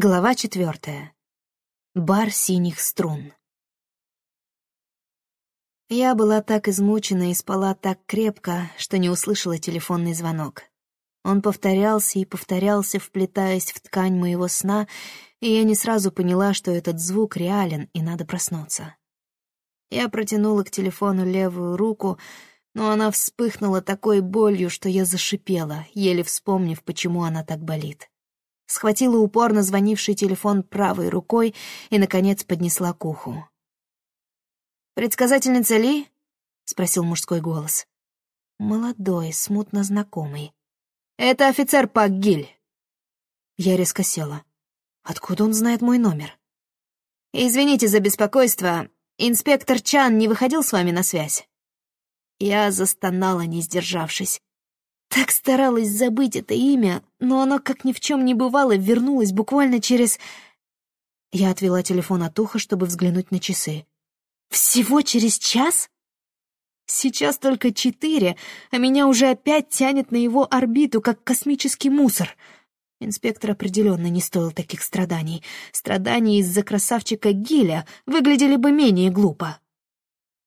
Глава четвертая. Бар синих струн. Я была так измучена и спала так крепко, что не услышала телефонный звонок. Он повторялся и повторялся, вплетаясь в ткань моего сна, и я не сразу поняла, что этот звук реален и надо проснуться. Я протянула к телефону левую руку, но она вспыхнула такой болью, что я зашипела, еле вспомнив, почему она так болит схватила упорно звонивший телефон правой рукой и, наконец, поднесла к уху. «Предсказательница Ли?» — спросил мужской голос. Молодой, смутно знакомый. «Это офицер Пак Гиль». Я резко села. Откуда он знает мой номер? «Извините за беспокойство. Инспектор Чан не выходил с вами на связь?» Я застонала, не сдержавшись. Так старалась забыть это имя, но оно, как ни в чем не бывало, вернулось буквально через... Я отвела телефон от уха, чтобы взглянуть на часы. Всего через час? Сейчас только четыре, а меня уже опять тянет на его орбиту, как космический мусор. Инспектор определенно не стоил таких страданий. Страдания из-за красавчика Гиля выглядели бы менее глупо.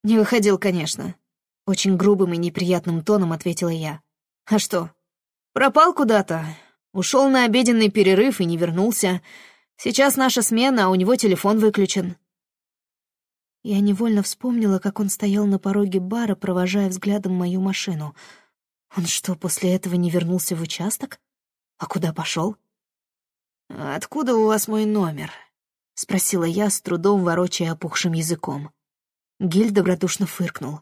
«Не выходил, конечно», — очень грубым и неприятным тоном ответила я. А что? Пропал куда-то. Ушел на обеденный перерыв и не вернулся. Сейчас наша смена, а у него телефон выключен. Я невольно вспомнила, как он стоял на пороге бара, провожая взглядом мою машину. Он что, после этого не вернулся в участок? А куда пошел? «Откуда у вас мой номер?» — спросила я, с трудом ворочая опухшим языком. Гиль добродушно фыркнул.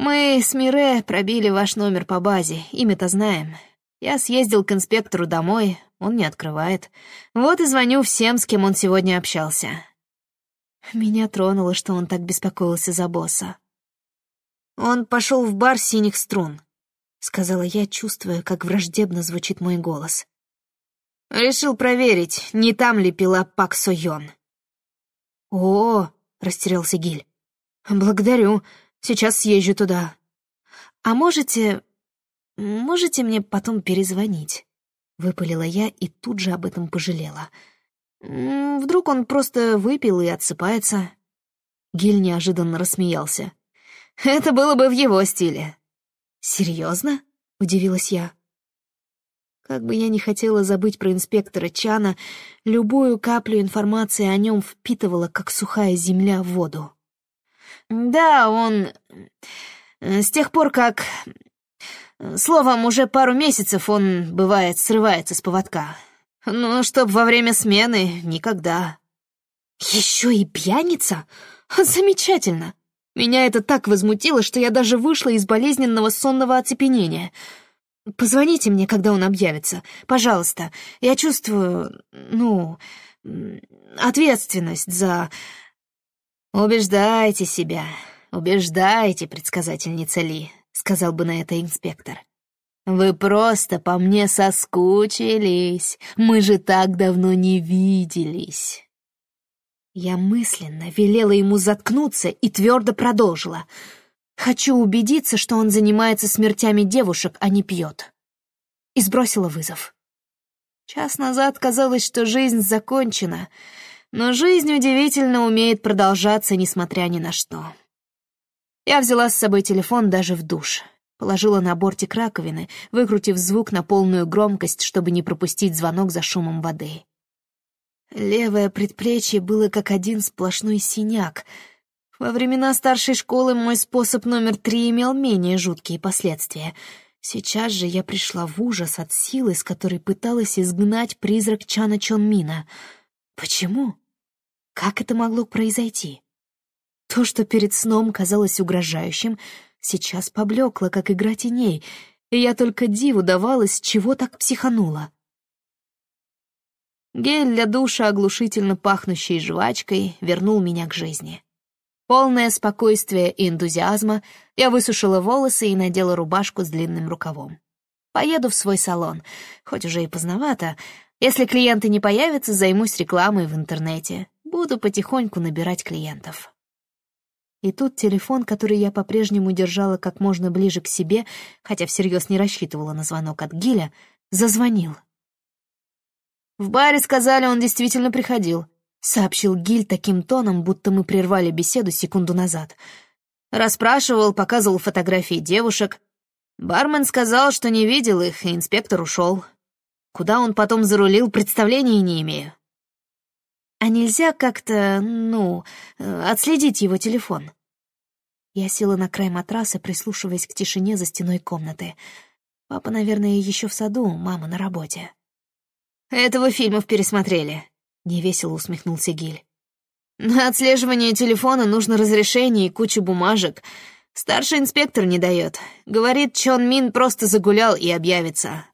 «Мы с Мире пробили ваш номер по базе, имя-то знаем. Я съездил к инспектору домой, он не открывает. Вот и звоню всем, с кем он сегодня общался». Меня тронуло, что он так беспокоился за босса. «Он пошел в бар синих струн», — сказала я, чувствуя, как враждебно звучит мой голос. «Решил проверить, не там ли пила Пак Сойон». «О!» — растерялся Гиль. «Благодарю. Сейчас съезжу туда. А можете... можете мне потом перезвонить?» Выпалила я и тут же об этом пожалела. «Вдруг он просто выпил и отсыпается?» Гиль неожиданно рассмеялся. «Это было бы в его стиле». «Серьезно?» — удивилась я. Как бы я ни хотела забыть про инспектора Чана, любую каплю информации о нем впитывала, как сухая земля в воду. Да, он... Э, с тех пор, как... Словом, уже пару месяцев он, бывает, срывается с поводка. Но чтоб во время смены — никогда. Еще и пьяница? Замечательно. Меня это так возмутило, что я даже вышла из болезненного сонного оцепенения. Позвоните мне, когда он объявится. Пожалуйста. Я чувствую, ну, ответственность за... «Убеждайте себя, убеждайте, предсказательница Ли», — сказал бы на это инспектор. «Вы просто по мне соскучились. Мы же так давно не виделись». Я мысленно велела ему заткнуться и твердо продолжила. «Хочу убедиться, что он занимается смертями девушек, а не пьет». И сбросила вызов. Час назад казалось, что жизнь закончена — но жизнь удивительно умеет продолжаться, несмотря ни на что. Я взяла с собой телефон даже в душ. Положила на бортик раковины, выкрутив звук на полную громкость, чтобы не пропустить звонок за шумом воды. Левое предплечье было как один сплошной синяк. Во времена старшей школы мой способ номер три имел менее жуткие последствия. Сейчас же я пришла в ужас от силы, с которой пыталась изгнать призрак Чана Чонмина. Почему? Как это могло произойти? То, что перед сном казалось угрожающим, сейчас поблекло, как игра теней, и я только диву давалась, чего так психанула. Гель для душа, оглушительно пахнущий жвачкой, вернул меня к жизни. Полное спокойствие и энтузиазма, я высушила волосы и надела рубашку с длинным рукавом. Поеду в свой салон, хоть уже и поздновато. Если клиенты не появятся, займусь рекламой в интернете. Буду потихоньку набирать клиентов. И тут телефон, который я по-прежнему держала как можно ближе к себе, хотя всерьез не рассчитывала на звонок от Гиля, зазвонил. В баре сказали, он действительно приходил», — сообщил Гиль таким тоном, будто мы прервали беседу секунду назад. Расспрашивал, показывал фотографии девушек. Бармен сказал, что не видел их, и инспектор ушел. Куда он потом зарулил, представления не имею. А нельзя как-то, ну, отследить его телефон? Я села на край матраса, прислушиваясь к тишине за стеной комнаты. Папа, наверное, еще в саду, мама на работе. «Этого фильмов пересмотрели», — невесело усмехнулся Гиль. «На отслеживание телефона нужно разрешение и куча бумажек. Старший инспектор не дает. Говорит, Чон Мин просто загулял и объявится.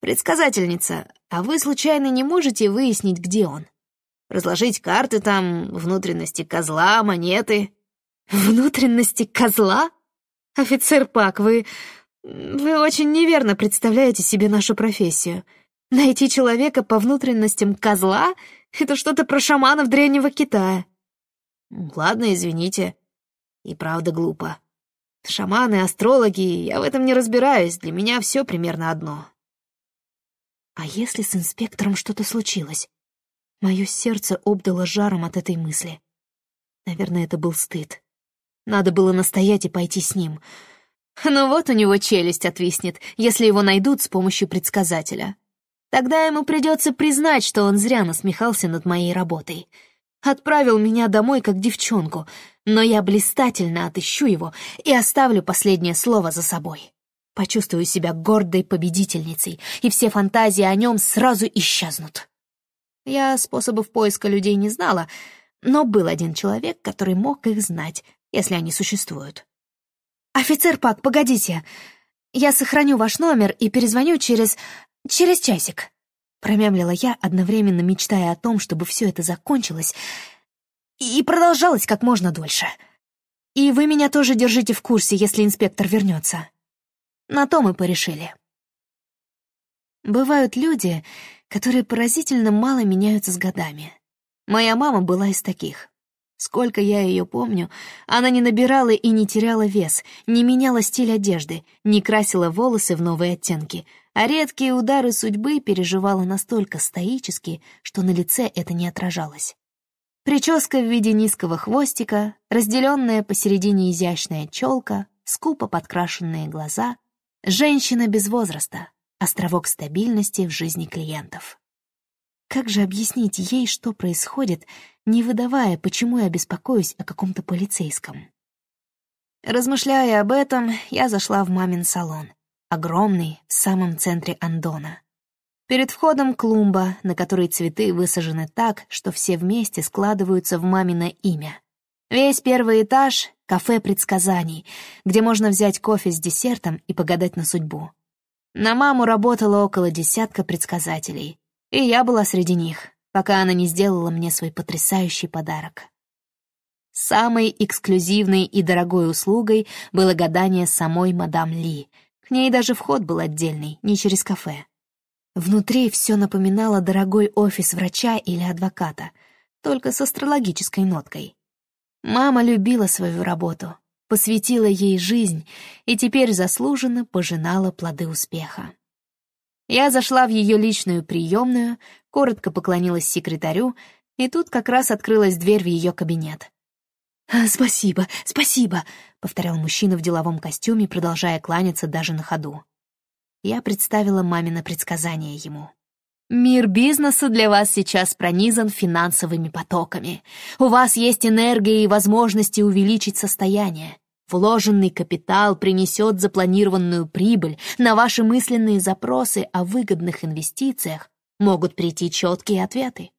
Предсказательница, а вы случайно не можете выяснить, где он? Разложить карты там, внутренности козла, монеты?» «Внутренности козла? Офицер Пак, вы... вы очень неверно представляете себе нашу профессию. Найти человека по внутренностям козла — это что-то про шаманов Древнего Китая». «Ладно, извините. И правда глупо. Шаманы, астрологи, я в этом не разбираюсь, для меня все примерно одно». «А если с инспектором что-то случилось?» Мое сердце обдало жаром от этой мысли. Наверное, это был стыд. Надо было настоять и пойти с ним. Ну вот у него челюсть отвиснет, если его найдут с помощью предсказателя. Тогда ему придется признать, что он зря насмехался над моей работой. Отправил меня домой как девчонку, но я блистательно отыщу его и оставлю последнее слово за собой. Почувствую себя гордой победительницей, и все фантазии о нем сразу исчезнут. Я способов поиска людей не знала, но был один человек, который мог их знать, если они существуют. «Офицер Пак, погодите. Я сохраню ваш номер и перезвоню через... через часик», — промямлила я, одновременно мечтая о том, чтобы все это закончилось и продолжалось как можно дольше. «И вы меня тоже держите в курсе, если инспектор вернется». На то мы порешили. Бывают люди, которые поразительно мало меняются с годами. Моя мама была из таких. Сколько я ее помню, она не набирала и не теряла вес, не меняла стиль одежды, не красила волосы в новые оттенки, а редкие удары судьбы переживала настолько стоически, что на лице это не отражалось. Прическа в виде низкого хвостика, разделенная посередине изящная челка, скупо подкрашенные глаза, женщина без возраста, островок стабильности в жизни клиентов. Как же объяснить ей, что происходит, не выдавая, почему я беспокоюсь о каком-то полицейском? Размышляя об этом, я зашла в мамин салон, огромный, в самом центре Андона. Перед входом клумба, на которой цветы высажены так, что все вместе складываются в мамино имя. Весь первый этаж — кафе предсказаний, где можно взять кофе с десертом и погадать на судьбу. На маму работало около десятка предсказателей, и я была среди них, пока она не сделала мне свой потрясающий подарок. Самой эксклюзивной и дорогой услугой было гадание самой мадам Ли. К ней даже вход был отдельный, не через кафе. Внутри все напоминало дорогой офис врача или адвоката, только с астрологической ноткой. Мама любила свою работу, посвятила ей жизнь и теперь заслуженно пожинала плоды успеха. Я зашла в ее личную приемную, коротко поклонилась секретарю, и тут как раз открылась дверь в ее кабинет. «А, «Спасибо, спасибо», — повторял мужчина в деловом костюме, продолжая кланяться даже на ходу. Я представила мамино предсказание ему. Мир бизнеса для вас сейчас пронизан финансовыми потоками. У вас есть энергия и возможности увеличить состояние. Вложенный капитал принесет запланированную прибыль, на ваши мысленные запросы о выгодных инвестициях могут прийти четкие ответы.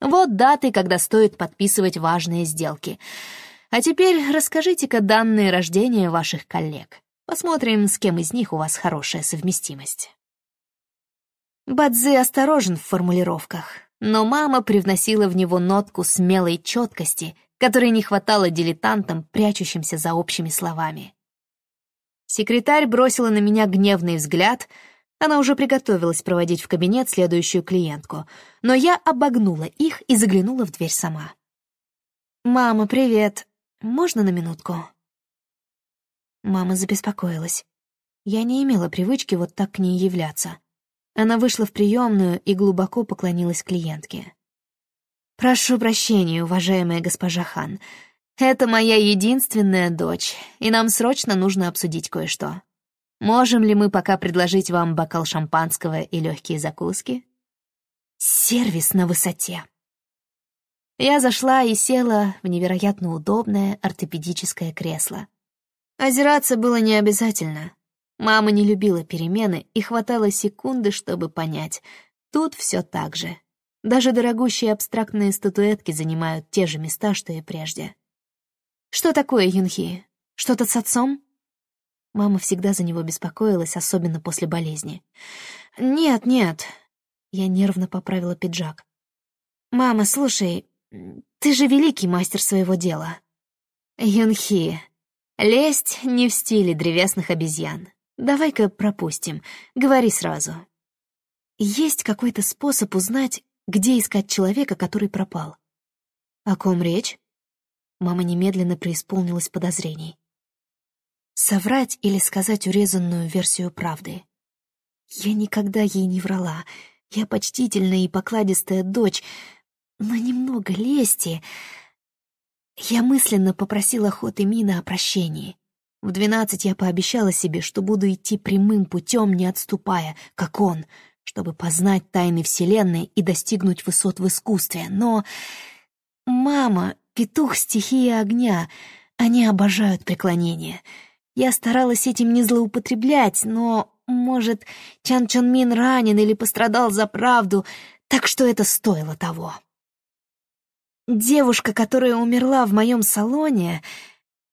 Вот даты, когда стоит подписывать важные сделки. А теперь расскажите-ка данные рождения ваших коллег. Посмотрим, с кем из них у вас хорошая совместимость. Бадзи осторожен в формулировках, но мама привносила в него нотку смелой четкости которой не хватало дилетантам, прячущимся за общими словами. Секретарь бросила на меня гневный взгляд. Она уже приготовилась проводить в кабинет следующую клиентку, но я обогнула их и заглянула в дверь сама. «Мама, привет. Можно на минутку?» Мама забеспокоилась. Я не имела привычки вот так к ней являться. Она вышла в приемную и глубоко поклонилась клиентке. «Прошу прощения, уважаемая госпожа Хан. Это моя единственная дочь, и нам срочно нужно обсудить кое-что. Можем ли мы пока предложить вам бокал шампанского и легкие закуски?» Сервис на высоте. Я зашла и села в невероятно удобное ортопедическое кресло. Озираться было не обязательно. Мама не любила перемены, и хватало секунды, чтобы понять. Тут все так же. Даже дорогущие абстрактные статуэтки занимают те же места, что и прежде. «Что такое, Юнхи? Что-то с отцом?» Мама всегда за него беспокоилась, особенно после болезни. «Нет, нет». Я нервно поправила пиджак. «Мама, слушай, ты же великий мастер своего дела». «Юнхи, лесть не в стиле древесных обезьян. Давай-ка пропустим, говори сразу. Есть какой-то способ узнать, где искать человека, который пропал? О ком речь? Мама немедленно преисполнилась подозрений. Соврать или сказать урезанную версию правды? Я никогда ей не врала. Я почтительная и покладистая дочь, но немного лести. Я мысленно попросила Хот и Мина о прощении. В двенадцать я пообещала себе, что буду идти прямым путем, не отступая, как он, чтобы познать тайны Вселенной и достигнуть высот в искусстве. Но... Мама, петух стихии огня, они обожают преклонение. Я старалась этим не злоупотреблять, но, может, Чан Чон Мин ранен или пострадал за правду, так что это стоило того. Девушка, которая умерла в моем салоне,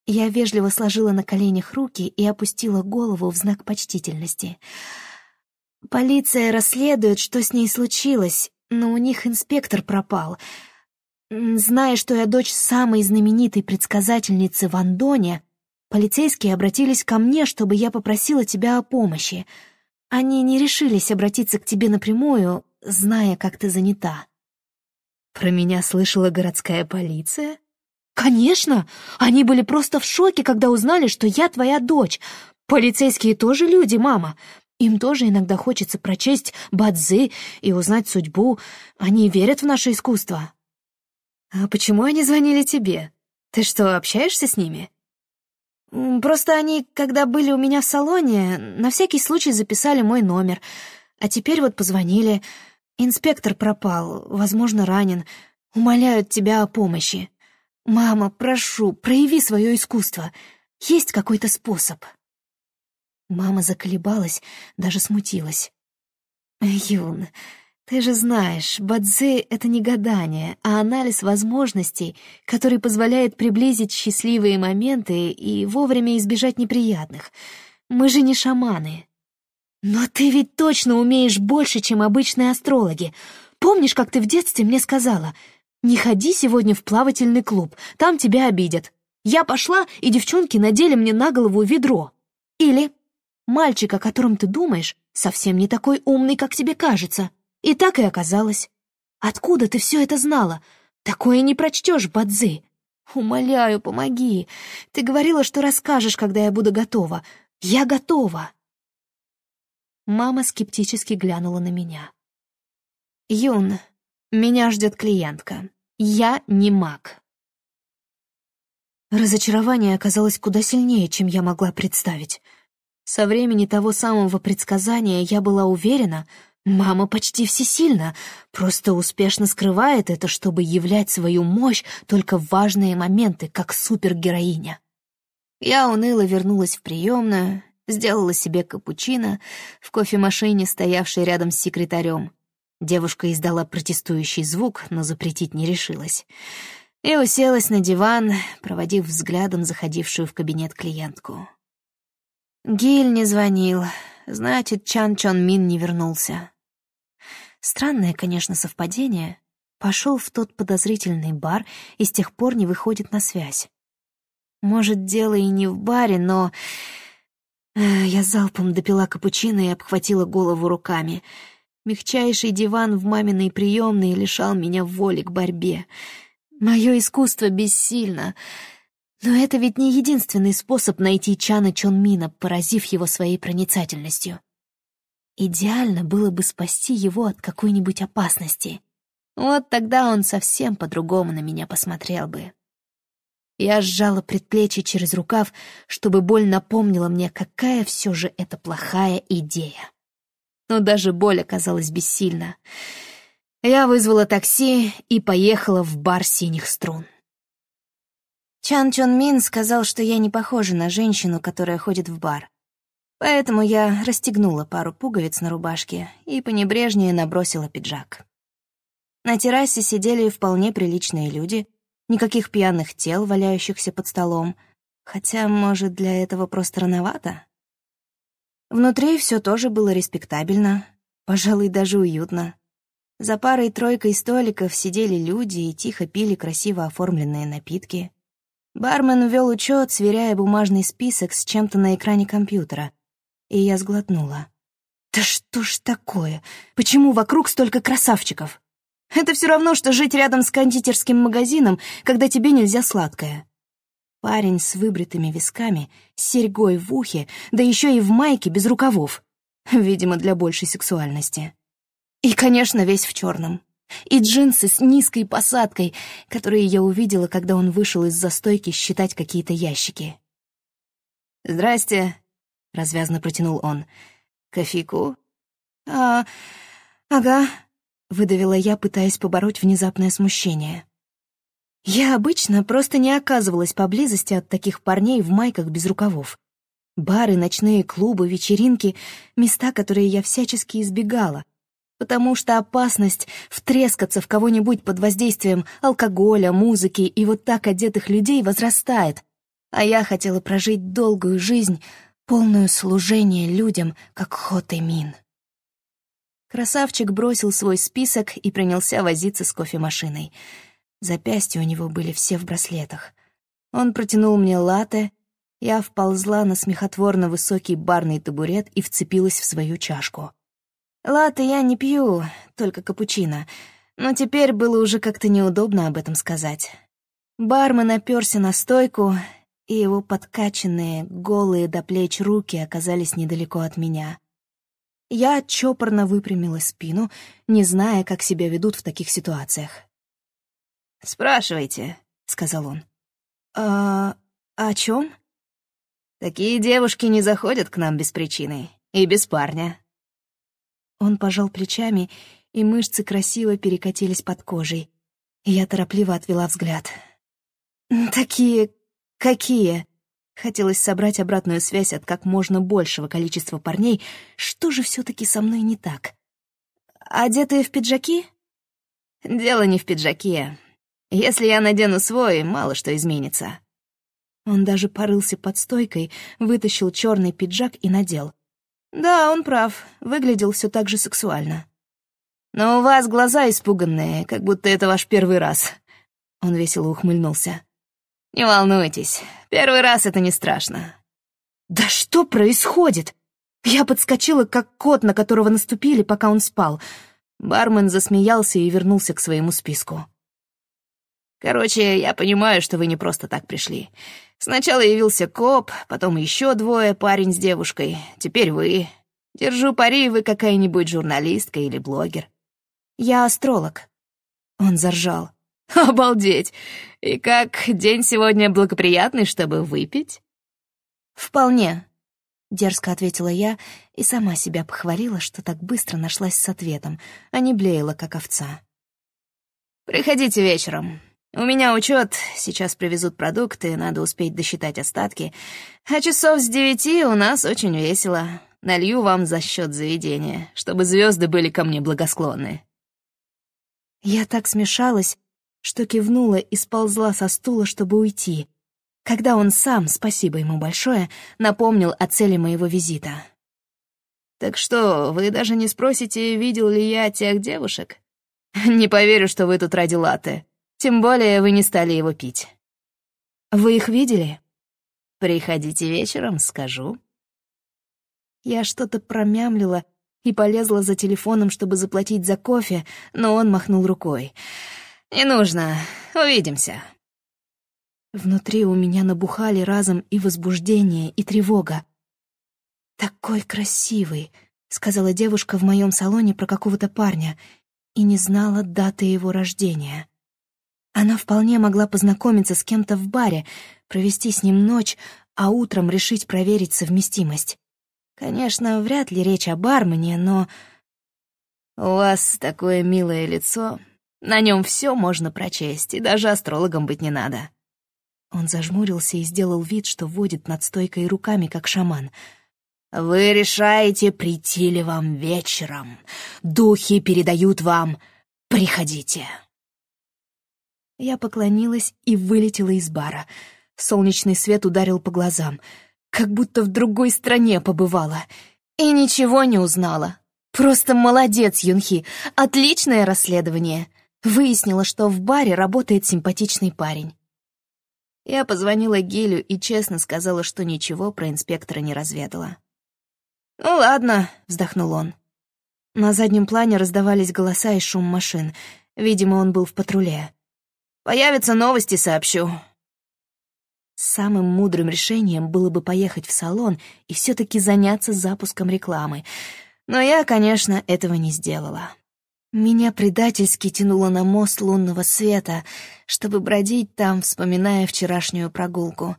я вежливо сложила на коленях руки и опустила голову в знак почтительности. Полиция расследует, что с ней случилось, но у них инспектор пропал. Зная, что я дочь самой знаменитой предсказательницы в Андоне, полицейские обратились ко мне, чтобы я попросила тебя о помощи. Они не решились обратиться к тебе напрямую, зная, как ты занята. Про меня слышала городская полиция? «Конечно! Они были просто в шоке, когда узнали, что я твоя дочь. Полицейские тоже люди, мама. Им тоже иногда хочется прочесть бадзы и узнать судьбу. Они верят в наше искусство». «А почему они звонили тебе? Ты что, общаешься с ними?» «Просто они, когда были у меня в салоне, на всякий случай записали мой номер. А теперь вот позвонили. Инспектор пропал, возможно, ранен. Умоляют тебя о помощи». «Мама, прошу, прояви свое искусство. Есть какой-то способ». Мама заколебалась, даже смутилась. «Юн, ты же знаешь, бадзе — это не гадание, а анализ возможностей, который позволяет приблизить счастливые моменты и вовремя избежать неприятных. Мы же не шаманы». «Но ты ведь точно умеешь больше, чем обычные астрологи. Помнишь, как ты в детстве мне сказала — «Не ходи сегодня в плавательный клуб, там тебя обидят. Я пошла, и девчонки надели мне на голову ведро». Или «Мальчик, о котором ты думаешь, совсем не такой умный, как тебе кажется». И так и оказалось. «Откуда ты все это знала? Такое не прочтешь, Бадзи. Умоляю, помоги. Ты говорила, что расскажешь, когда я буду готова. Я готова». Мама скептически глянула на меня. «Юн, меня ждет клиентка. Я не маг. Разочарование оказалось куда сильнее, чем я могла представить. Со времени того самого предсказания я была уверена, мама почти всесильна, просто успешно скрывает это, чтобы являть свою мощь только в важные моменты, как супергероиня. Я уныло вернулась в приемную, сделала себе капучино в кофемашине, стоявшей рядом с секретарем, Девушка издала протестующий звук, но запретить не решилась. И уселась на диван, проводив взглядом заходившую в кабинет клиентку. Гиль не звонил, значит, Чан Чон Мин не вернулся. Странное, конечно, совпадение. Пошел в тот подозрительный бар и с тех пор не выходит на связь. Может, дело и не в баре, но... Э, я залпом допила капучино и обхватила голову руками — Мягчайший диван в маминой приемной лишал меня воли к борьбе. Мое искусство бессильно. Но это ведь не единственный способ найти Чана Чонмина, поразив его своей проницательностью. Идеально было бы спасти его от какой-нибудь опасности. Вот тогда он совсем по-другому на меня посмотрел бы. Я сжала предплечье через рукав, чтобы боль напомнила мне, какая все же это плохая идея. Но даже боль оказалась бессильна. Я вызвала такси и поехала в бар синих струн. Чан Чон Мин сказал, что я не похожа на женщину, которая ходит в бар. Поэтому я расстегнула пару пуговиц на рубашке и понебрежнее набросила пиджак. На террасе сидели вполне приличные люди, никаких пьяных тел, валяющихся под столом, хотя, может, для этого просто рановато. Внутри все тоже было респектабельно, пожалуй, даже уютно. За парой-тройкой столиков сидели люди и тихо пили красиво оформленные напитки. Бармен вел учет, сверяя бумажный список с чем-то на экране компьютера, и я сглотнула. «Да что ж такое? Почему вокруг столько красавчиков?» Это все равно, что жить рядом с кондитерским магазином, когда тебе нельзя сладкое. Парень с выбритыми висками, с серьгой в ухе, да еще и в майке без рукавов. Видимо, для большей сексуальности. И, конечно, весь в черном. И джинсы с низкой посадкой, которые я увидела, когда он вышел из застойки считать какие-то ящики. «Здрасте», — развязно протянул он. «Кофейку?» «А, ага», выдавила я, пытаясь побороть внезапное смущение. Я обычно просто не оказывалась поблизости от таких парней в майках без рукавов. Бары, ночные клубы, вечеринки — места, которые я всячески избегала, потому что опасность втрескаться в кого-нибудь под воздействием алкоголя, музыки и вот так одетых людей возрастает, а я хотела прожить долгую жизнь, полную служения людям, как Хот Мин. Красавчик бросил свой список и принялся возиться с кофемашиной. Запястья у него были все в браслетах. Он протянул мне латте, я вползла на смехотворно высокий барный табурет и вцепилась в свою чашку. Латте я не пью, только капучино, но теперь было уже как-то неудобно об этом сказать. Бармен оперся на стойку, и его подкачанные, голые до плеч руки оказались недалеко от меня. Я чопорно выпрямила спину, не зная, как себя ведут в таких ситуациях. «Спрашивайте», — сказал он. «А о чем? «Такие девушки не заходят к нам без причины и без парня». Он пожал плечами, и мышцы красиво перекатились под кожей. Я торопливо отвела взгляд. «Такие... какие?» Хотелось собрать обратную связь от как можно большего количества парней. Что же все-таки со мной не так? Одетые в пиджаки? Дело не в пиджаке. Если я надену свой, мало что изменится. Он даже порылся под стойкой, вытащил черный пиджак и надел. Да, он прав, выглядел все так же сексуально. Но у вас глаза испуганные, как будто это ваш первый раз. Он весело ухмыльнулся. «Не волнуйтесь, первый раз это не страшно». «Да что происходит?» Я подскочила, как кот, на которого наступили, пока он спал. Бармен засмеялся и вернулся к своему списку. «Короче, я понимаю, что вы не просто так пришли. Сначала явился коп, потом еще двое, парень с девушкой. Теперь вы. Держу пари, вы какая-нибудь журналистка или блогер». «Я астролог». Он заржал. «Обалдеть! И как, день сегодня благоприятный, чтобы выпить?» «Вполне», — дерзко ответила я и сама себя похвалила, что так быстро нашлась с ответом, а не блеяла, как овца. «Приходите вечером. У меня учет, сейчас привезут продукты, надо успеть досчитать остатки. А часов с девяти у нас очень весело. Налью вам за счет заведения, чтобы звезды были ко мне благосклонны». Я так смешалась, что кивнула и сползла со стула, чтобы уйти, когда он сам, спасибо ему большое, напомнил о цели моего визита. «Так что, вы даже не спросите, видел ли я тех девушек? Не поверю, что вы тут ради латте. Тем более вы не стали его пить». «Вы их видели?» «Приходите вечером, скажу». Я что-то промямлила и полезла за телефоном, чтобы заплатить за кофе, но он махнул рукой. «Не нужно. Увидимся». Внутри у меня набухали разом и возбуждение, и тревога. Такой красивый, сказала девушка в моем салоне про какого-то парня, и не знала даты его рождения. Она вполне могла познакомиться с кем-то в баре, провести с ним ночь, а утром решить проверить совместимость. Конечно, вряд ли речь о бармене, но... «У вас такое милое лицо. На нем все можно прочесть, и даже астрологом быть не надо». Он зажмурился и сделал вид, что водит над стойкой руками, как шаман. «Вы решаете, прийти ли вам вечером. Духи передают вам. Приходите». Я поклонилась и вылетела из бара. Солнечный свет ударил по глазам, как будто в другой стране побывала. И ничего не узнала. Просто молодец, Юнхи, отличное расследование. Выяснила, что в баре работает симпатичный парень. Я позвонила Гелю и честно сказала, что ничего про инспектора не разведала. «Ну ладно», — вздохнул он. На заднем плане раздавались голоса и шум машин. Видимо, он был в патруле. «Появятся новости, сообщу». Самым мудрым решением было бы поехать в салон и все таки заняться запуском рекламы. Но я, конечно, этого не сделала. Меня предательски тянуло на мост лунного света, чтобы бродить там, вспоминая вчерашнюю прогулку.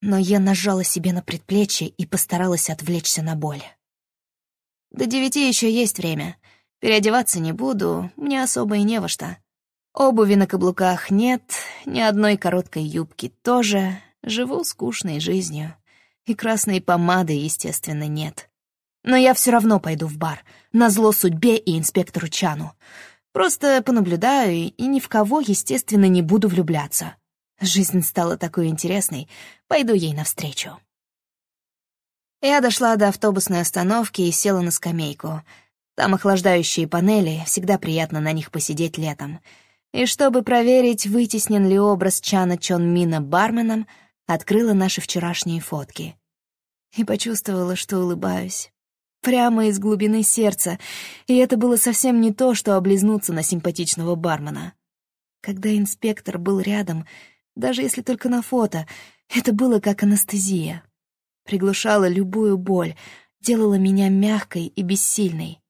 Но я нажала себе на предплечье и постаралась отвлечься на боль. До девяти еще есть время. Переодеваться не буду, мне особо и не во что. Обуви на каблуках нет, ни одной короткой юбки тоже. Живу скучной жизнью. И красной помады, естественно, нет. Но я все равно пойду в бар, на зло судьбе и инспектору Чану. Просто понаблюдаю и ни в кого, естественно, не буду влюбляться. Жизнь стала такой интересной, пойду ей навстречу. Я дошла до автобусной остановки и села на скамейку. Там охлаждающие панели, всегда приятно на них посидеть летом. И чтобы проверить, вытеснен ли образ Чана Чон Мина барменом, открыла наши вчерашние фотки. И почувствовала, что улыбаюсь прямо из глубины сердца, и это было совсем не то, что облизнуться на симпатичного бармена. Когда инспектор был рядом, даже если только на фото, это было как анестезия. Приглушала любую боль, делала меня мягкой и бессильной.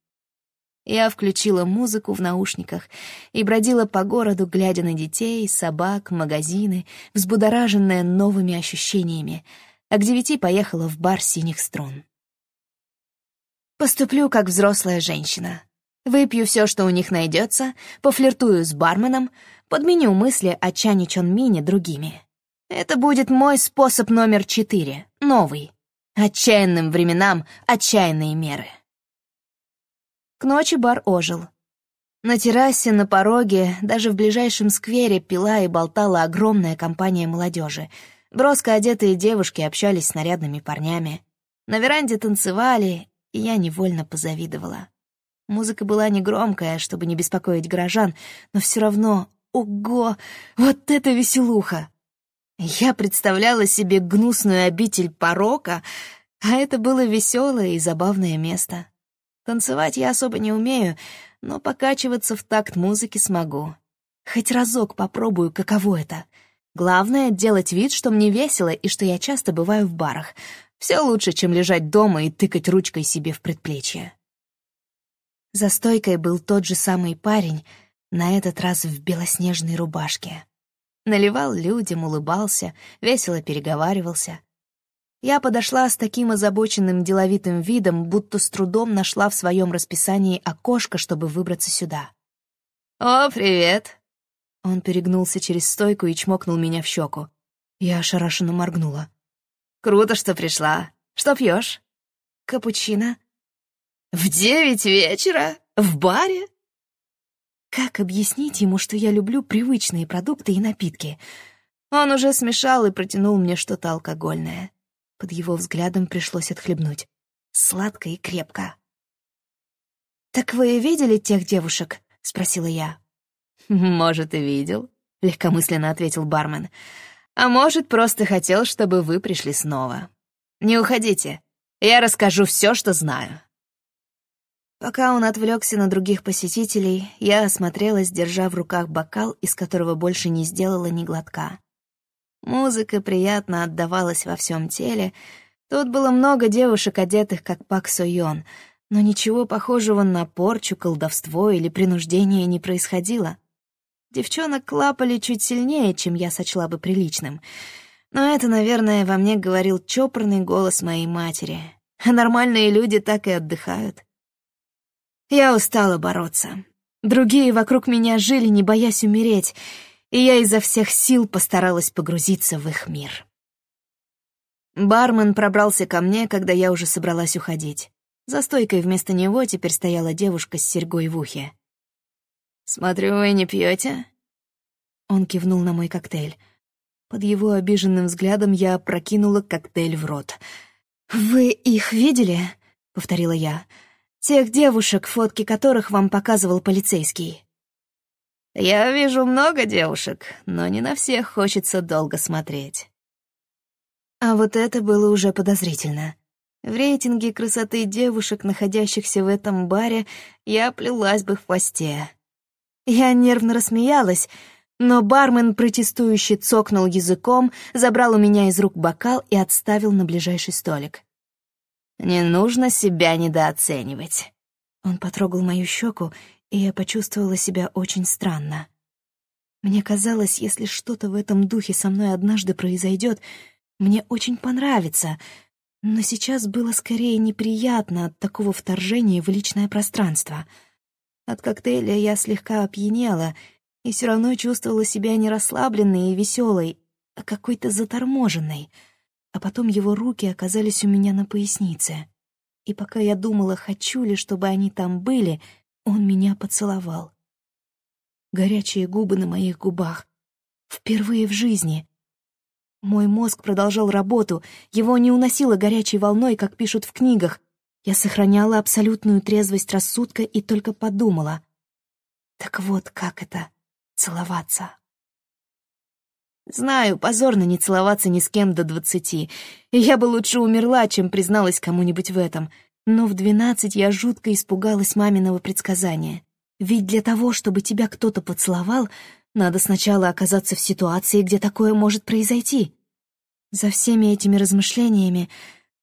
Я включила музыку в наушниках и бродила по городу, глядя на детей, собак, магазины, взбудораженная новыми ощущениями, а к девяти поехала в бар синих струн. Поступлю как взрослая женщина. Выпью все, что у них найдется, пофлиртую с барменом, подменю мысли о Чане Чон Мине другими. Это будет мой способ номер четыре, новый. Отчаянным временам отчаянные меры. Ночи бар ожил. На террасе, на пороге, даже в ближайшем сквере пила и болтала огромная компания молодежи. Броско одетые девушки общались с нарядными парнями. На веранде танцевали, и я невольно позавидовала. Музыка была негромкая, чтобы не беспокоить горожан, но все равно, ого, вот это веселуха! Я представляла себе гнусную обитель порока, а это было веселое и забавное место. Танцевать я особо не умею, но покачиваться в такт музыки смогу. Хоть разок попробую, каково это. Главное — делать вид, что мне весело и что я часто бываю в барах, все лучше, чем лежать дома и тыкать ручкой себе в предплечье. За стойкой был тот же самый парень, на этот раз в белоснежной рубашке. Наливал людям, улыбался, весело переговаривался. Я подошла с таким озабоченным деловитым видом, будто с трудом нашла в своем расписании окошко, чтобы выбраться сюда. «О, привет!» Он перегнулся через стойку и чмокнул меня в щеку. Я ошарашенно моргнула. Круто, что пришла. Что пьешь? Капучино. В девять вечера? В баре? Как объяснить ему, что я люблю привычные продукты и напитки? Он уже смешал и протянул мне что-то алкогольное. Под его взглядом пришлось отхлебнуть. Сладко и крепко. «Так вы видели тех девушек?» — спросила я. «Может, и видел», — легкомысленно ответил бармен. А может, просто хотел, чтобы вы пришли снова. Не уходите. Я расскажу все, что знаю. Пока он отвлекся на других посетителей, я осмотрелась, держа в руках бокал, из которого больше не сделала ни глотка. Музыка приятно отдавалась во всем теле. Тут было много девушек, одетых как Пак Сойон, Но ничего похожего на порчу, колдовство или принуждение не происходило. Девчонок клапали чуть сильнее, чем я сочла бы приличным. Но это, наверное, во мне говорил чопорный голос моей матери. А нормальные люди так и отдыхают. Я устала бороться. Другие вокруг меня жили, не боясь умереть, и я изо всех сил постаралась погрузиться в их мир. Бармен пробрался ко мне, когда я уже собралась уходить. За стойкой вместо него теперь стояла девушка с серьгой в ухе. «Смотрю, вы не пьете? Он кивнул на мой коктейль. Под его обиженным взглядом я прокинула коктейль в рот. «Вы их видели?» — повторила я. «Тех девушек, фотки которых вам показывал полицейский». «Я вижу много девушек, но не на всех хочется долго смотреть». А вот это было уже подозрительно. В рейтинге красоты девушек, находящихся в этом баре, я плелась бы в хвосте. Я нервно рассмеялась, но бармен протестующе цокнул языком, забрал у меня из рук бокал и отставил на ближайший столик. «Не нужно себя недооценивать». Он потрогал мою щеку, и я почувствовала себя очень странно. Мне казалось, если что-то в этом духе со мной однажды произойдет, мне очень понравится, но сейчас было скорее неприятно от такого вторжения в личное пространство. От коктейля я слегка опьянела и все равно чувствовала себя не расслабленной и веселой, а какой-то заторможенной. А потом его руки оказались у меня на пояснице. И пока я думала, хочу ли, чтобы они там были, он меня поцеловал. Горячие губы на моих губах. Впервые в жизни. Мой мозг продолжал работу, его не уносило горячей волной, как пишут в книгах. Я сохраняла абсолютную трезвость рассудка и только подумала. Так вот как это — целоваться. Знаю, позорно не целоваться ни с кем до двадцати, и я бы лучше умерла, чем призналась кому-нибудь в этом. Но в двенадцать я жутко испугалась маминого предсказания. Ведь для того, чтобы тебя кто-то поцеловал, надо сначала оказаться в ситуации, где такое может произойти. За всеми этими размышлениями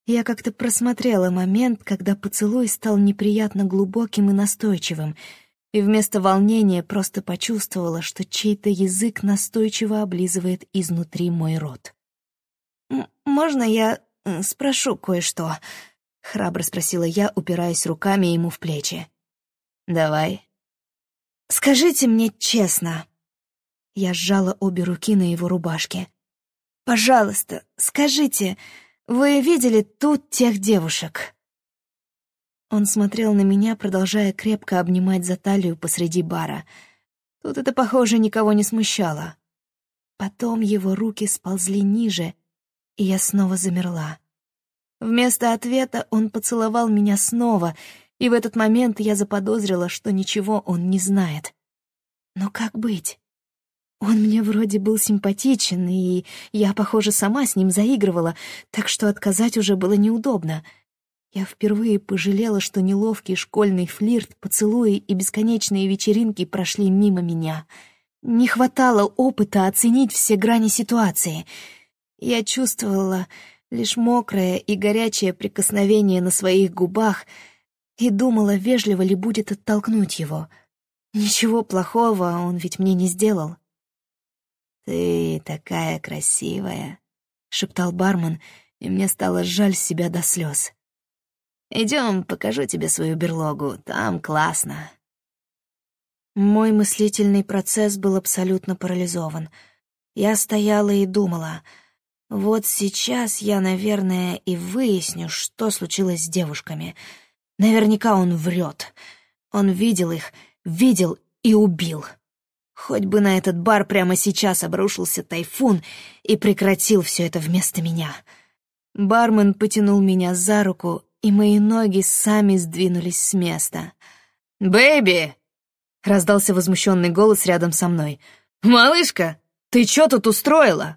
я как-то просмотрела момент, когда поцелуй стал неприятно глубоким и настойчивым, и вместо волнения просто почувствовала, что чей-то язык настойчиво облизывает изнутри мой рот. «Можно я спрошу кое-что?» — храбро спросила я, упираясь руками ему в плечи. «Давай». «Скажите мне честно, я сжала обе руки на его рубашке. «Пожалуйста, скажите, вы видели тут тех девушек?» Он смотрел на меня, продолжая крепко обнимать за талию посреди бара. Тут это, похоже, никого не смущало. Потом его руки сползли ниже, и я снова замерла. Вместо ответа он поцеловал меня снова, и в этот момент я заподозрила, что ничего он не знает. Но как быть? Он мне вроде был симпатичен, и я, похоже, сама с ним заигрывала, так что отказать уже было неудобно. Я впервые пожалела, что неловкий школьный флирт, поцелуи и бесконечные вечеринки прошли мимо меня. Не хватало опыта оценить все грани ситуации. Я чувствовала лишь мокрое и горячее прикосновение на своих губах и думала, вежливо ли будет оттолкнуть его. Ничего плохого он ведь мне не сделал. «Ты такая красивая», — шептал бармен, и мне стало жаль себя до слез. «Идем, покажу тебе свою берлогу, там классно». Мой мыслительный процесс был абсолютно парализован. Я стояла и думала, вот сейчас я, наверное, и выясню, что случилось с девушками. Наверняка он врет. Он видел их, видел и убил. Хоть бы на этот бар прямо сейчас обрушился тайфун и прекратил все это вместо меня. Бармен потянул меня за руку, и мои ноги сами сдвинулись с места. «Бэйби!» — раздался возмущенный голос рядом со мной. «Малышка, ты что тут устроила?»